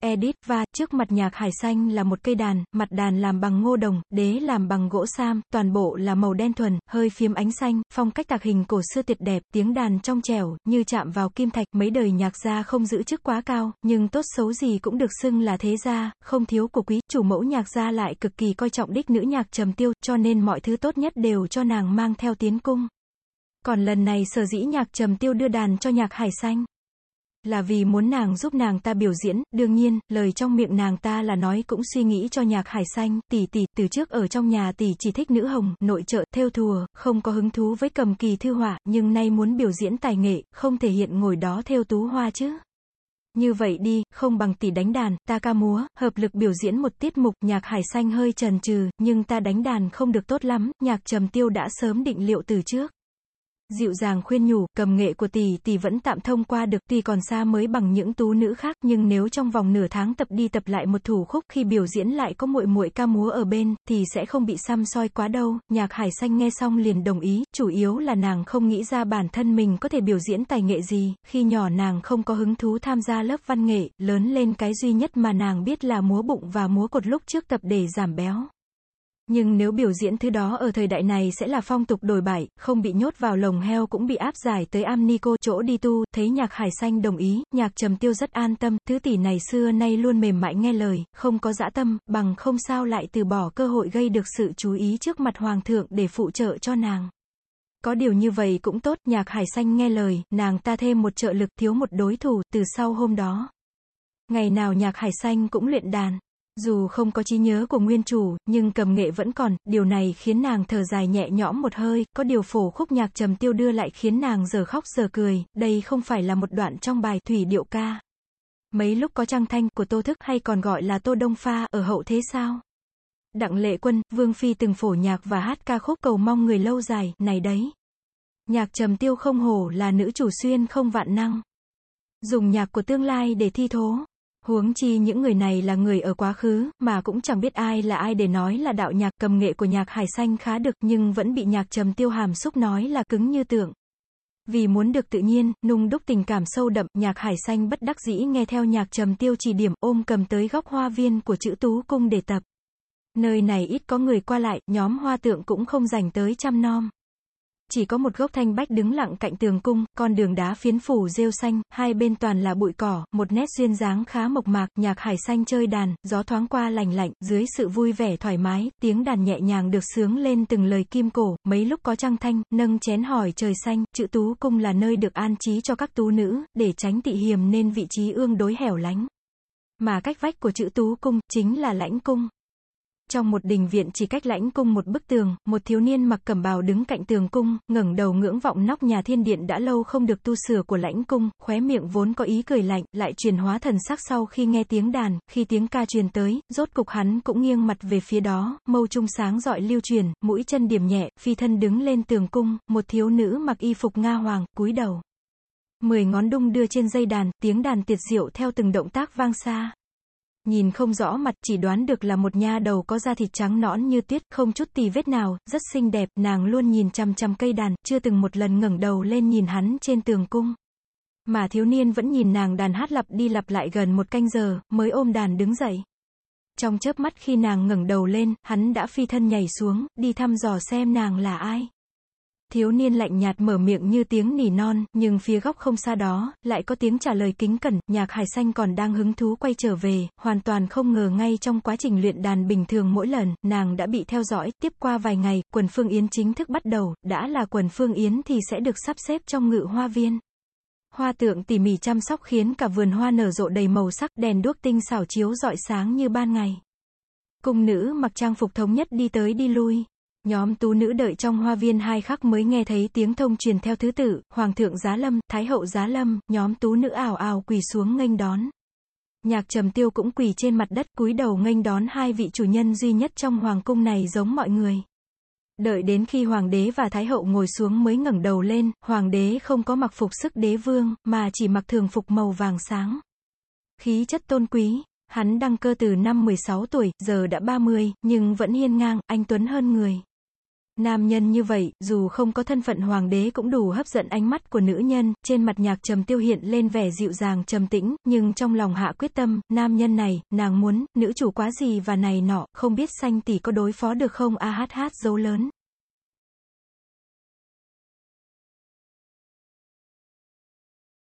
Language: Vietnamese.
Edith và trước mặt nhạc hải xanh là một cây đàn, mặt đàn làm bằng ngô đồng, đế làm bằng gỗ sam, toàn bộ là màu đen thuần, hơi phiếm ánh xanh, phong cách tạc hình cổ xưa tuyệt đẹp, tiếng đàn trong trẻo, như chạm vào kim thạch, mấy đời nhạc gia không giữ chức quá cao, nhưng tốt xấu gì cũng được xưng là thế gia, không thiếu của quý, chủ mẫu nhạc gia lại cực kỳ coi trọng đích nữ nhạc trầm tiêu, cho nên mọi thứ tốt nhất đều cho nàng mang theo tiến cung. Còn lần này sở dĩ nhạc trầm tiêu đưa đàn cho nhạc hải xanh là vì muốn nàng giúp nàng ta biểu diễn, đương nhiên, lời trong miệng nàng ta là nói cũng suy nghĩ cho nhạc hải xanh, tỷ tỷ, từ trước ở trong nhà tỷ chỉ thích nữ hồng, nội trợ, theo thùa, không có hứng thú với cầm kỳ thư họa, nhưng nay muốn biểu diễn tài nghệ, không thể hiện ngồi đó theo tú hoa chứ. Như vậy đi, không bằng tỷ đánh đàn, ta ca múa, hợp lực biểu diễn một tiết mục, nhạc hải xanh hơi trần trừ, nhưng ta đánh đàn không được tốt lắm, nhạc trầm tiêu đã sớm định liệu từ trước. Dịu dàng khuyên nhủ, cầm nghệ của tỷ tỷ vẫn tạm thông qua được, tỷ còn xa mới bằng những tú nữ khác, nhưng nếu trong vòng nửa tháng tập đi tập lại một thủ khúc, khi biểu diễn lại có muội muội ca múa ở bên, thì sẽ không bị xăm soi quá đâu. Nhạc Hải Xanh nghe xong liền đồng ý, chủ yếu là nàng không nghĩ ra bản thân mình có thể biểu diễn tài nghệ gì, khi nhỏ nàng không có hứng thú tham gia lớp văn nghệ, lớn lên cái duy nhất mà nàng biết là múa bụng và múa cột lúc trước tập để giảm béo. Nhưng nếu biểu diễn thứ đó ở thời đại này sẽ là phong tục đổi bại, không bị nhốt vào lồng heo cũng bị áp giải tới am ni cô chỗ đi tu, thấy nhạc hải xanh đồng ý, nhạc trầm tiêu rất an tâm, thứ tỷ này xưa nay luôn mềm mại nghe lời, không có dã tâm, bằng không sao lại từ bỏ cơ hội gây được sự chú ý trước mặt hoàng thượng để phụ trợ cho nàng. Có điều như vậy cũng tốt, nhạc hải xanh nghe lời, nàng ta thêm một trợ lực thiếu một đối thủ, từ sau hôm đó. Ngày nào nhạc hải xanh cũng luyện đàn. Dù không có trí nhớ của nguyên chủ, nhưng cầm nghệ vẫn còn, điều này khiến nàng thở dài nhẹ nhõm một hơi, có điều phổ khúc nhạc trầm tiêu đưa lại khiến nàng giờ khóc giờ cười, đây không phải là một đoạn trong bài thủy điệu ca. Mấy lúc có trăng thanh của Tô Thức hay còn gọi là Tô Đông Pha ở hậu thế sao? Đặng lệ quân, Vương Phi từng phổ nhạc và hát ca khúc cầu mong người lâu dài, này đấy. Nhạc trầm tiêu không hổ là nữ chủ xuyên không vạn năng. Dùng nhạc của tương lai để thi thố. Huống chi những người này là người ở quá khứ, mà cũng chẳng biết ai là ai để nói là đạo nhạc cầm nghệ của nhạc hải xanh khá được nhưng vẫn bị nhạc trầm tiêu hàm xúc nói là cứng như tượng. Vì muốn được tự nhiên, nung đúc tình cảm sâu đậm, nhạc hải xanh bất đắc dĩ nghe theo nhạc trầm tiêu chỉ điểm ôm cầm tới góc hoa viên của chữ tú cung để tập. Nơi này ít có người qua lại, nhóm hoa tượng cũng không dành tới chăm nom. Chỉ có một gốc thanh bách đứng lặng cạnh tường cung, con đường đá phiến phủ rêu xanh, hai bên toàn là bụi cỏ, một nét duyên dáng khá mộc mạc, nhạc hải xanh chơi đàn, gió thoáng qua lành lạnh, dưới sự vui vẻ thoải mái, tiếng đàn nhẹ nhàng được sướng lên từng lời kim cổ, mấy lúc có trăng thanh, nâng chén hỏi trời xanh, chữ tú cung là nơi được an trí cho các tú nữ, để tránh tị hiềm nên vị trí ương đối hẻo lánh. Mà cách vách của chữ tú cung, chính là lãnh cung. Trong một đình viện chỉ cách lãnh cung một bức tường, một thiếu niên mặc cẩm bào đứng cạnh tường cung, ngẩng đầu ngưỡng vọng nóc nhà thiên điện đã lâu không được tu sửa của lãnh cung, khóe miệng vốn có ý cười lạnh, lại chuyển hóa thần sắc sau khi nghe tiếng đàn, khi tiếng ca truyền tới, rốt cục hắn cũng nghiêng mặt về phía đó, mâu trung sáng dọi lưu truyền, mũi chân điểm nhẹ, phi thân đứng lên tường cung, một thiếu nữ mặc y phục nga hoàng, cúi đầu. Mười ngón đung đưa trên dây đàn, tiếng đàn tiệt diệu theo từng động tác vang xa. Nhìn không rõ mặt, chỉ đoán được là một nha đầu có da thịt trắng nõn như tuyết, không chút tì vết nào, rất xinh đẹp, nàng luôn nhìn chăm chăm cây đàn, chưa từng một lần ngẩng đầu lên nhìn hắn trên tường cung. Mà thiếu niên vẫn nhìn nàng đàn hát lặp đi lặp lại gần một canh giờ, mới ôm đàn đứng dậy. Trong chớp mắt khi nàng ngẩng đầu lên, hắn đã phi thân nhảy xuống, đi thăm dò xem nàng là ai. Thiếu niên lạnh nhạt mở miệng như tiếng nỉ non, nhưng phía góc không xa đó, lại có tiếng trả lời kính cẩn, nhạc hải xanh còn đang hứng thú quay trở về, hoàn toàn không ngờ ngay trong quá trình luyện đàn bình thường mỗi lần, nàng đã bị theo dõi, tiếp qua vài ngày, quần phương yến chính thức bắt đầu, đã là quần phương yến thì sẽ được sắp xếp trong ngự hoa viên. Hoa tượng tỉ mỉ chăm sóc khiến cả vườn hoa nở rộ đầy màu sắc, đèn đuốc tinh xảo chiếu rọi sáng như ban ngày. Cung nữ mặc trang phục thống nhất đi tới đi lui. Nhóm tú nữ đợi trong hoa viên hai khắc mới nghe thấy tiếng thông truyền theo thứ tự, Hoàng thượng Giá Lâm, Thái hậu Giá Lâm, nhóm tú nữ ảo ảo quỳ xuống nghênh đón. Nhạc trầm tiêu cũng quỳ trên mặt đất cúi đầu nghênh đón hai vị chủ nhân duy nhất trong hoàng cung này giống mọi người. Đợi đến khi hoàng đế và thái hậu ngồi xuống mới ngẩng đầu lên, hoàng đế không có mặc phục sức đế vương, mà chỉ mặc thường phục màu vàng sáng. Khí chất tôn quý, hắn đăng cơ từ năm 16 tuổi, giờ đã 30, nhưng vẫn hiên ngang, anh Tuấn hơn người. Nam nhân như vậy, dù không có thân phận hoàng đế cũng đủ hấp dẫn ánh mắt của nữ nhân, trên mặt nhạc trầm tiêu hiện lên vẻ dịu dàng trầm tĩnh, nhưng trong lòng hạ quyết tâm, nam nhân này, nàng muốn, nữ chủ quá gì và này nọ, không biết xanh tỷ có đối phó được không a hát hát dấu lớn.